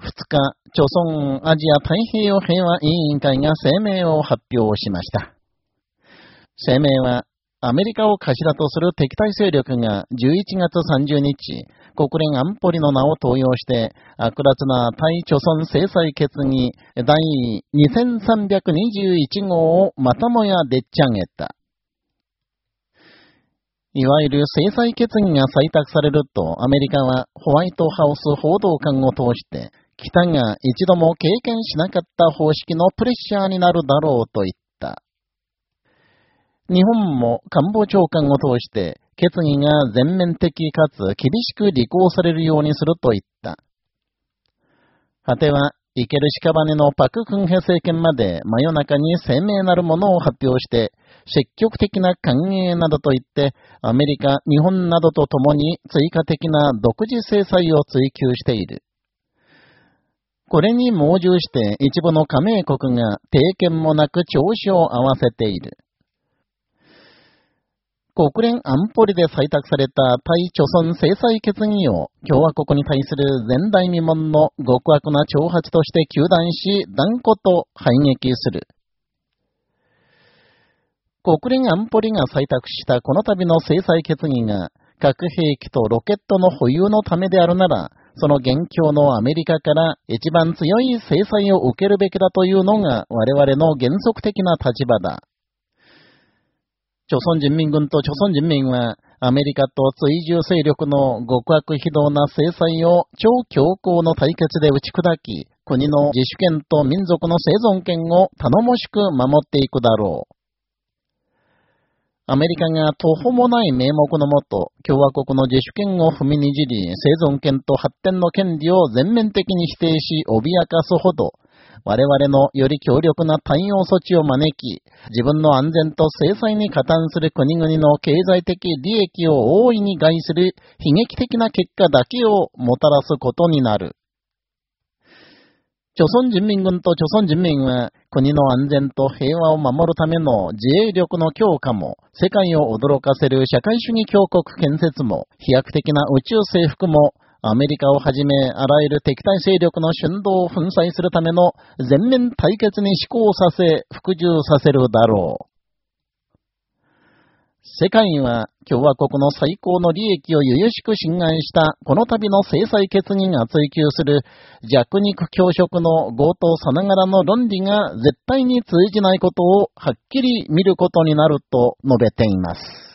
2日、朝鮮アジア太平洋平和委員会が声明を発表しました。声明は、アメリカを頭とする敵対勢力が11月30日、国連安保理の名を登用して、悪辣な対朝鮮制裁決議第2321号をまたもやでっち上げた。いわゆる制裁決議が採択されると、アメリカはホワイトハウス報道官を通して、北が一度も経験しなかった方式のプレッシャーになるだろうと言った。日本も官房長官を通して、決議が全面的かつ厳しく履行されるようにすると言った。果ては、生ける屍のパク・クンヘ政権まで真夜中に鮮明なるものを発表して、積極的な歓迎などと言って、アメリカ、日本などと共に追加的な独自制裁を追求している。これに猛従して一部の加盟国が定見もなく調子を合わせている。国連安保理で採択された対貯村制裁決議を共和国に対する前代未聞の極悪な挑発として糾弾し断固と排撃する。国連安保理が採択したこの度の制裁決議が核兵器とロケットの保有のためであるなら、その現況のアメリカから一番強い制裁を受けるべきだというのが我々の原則的な立場だ。朝鮮人民軍と朝鮮人民は、アメリカと追従勢力の極悪非道な制裁を超強硬の対決で打ち砕き、国の自主権と民族の生存権を頼もしく守っていくだろう。アメリカが途方もない名目のもと、共和国の自主権を踏みにじり、生存権と発展の権利を全面的に否定し、脅かすほど、我々のより強力な対応措置を招き、自分の安全と制裁に加担する国々の経済的利益を大いに害する悲劇的な結果だけをもたらすことになる。朝鮮人民軍と朝鮮人民は国の安全と平和を守るための自衛力の強化も、世界を驚かせる社会主義強国建設も、飛躍的な宇宙征服も、アメリカをはじめあらゆる敵対勢力の振動を粉砕するための全面対決に思考させ、服従させるだろう。世界は共和国の最高の利益を由々しく侵害したこの度の制裁決議が追求する弱肉強食の強盗さながらの論理が絶対に通じないことをはっきり見ることになると述べています。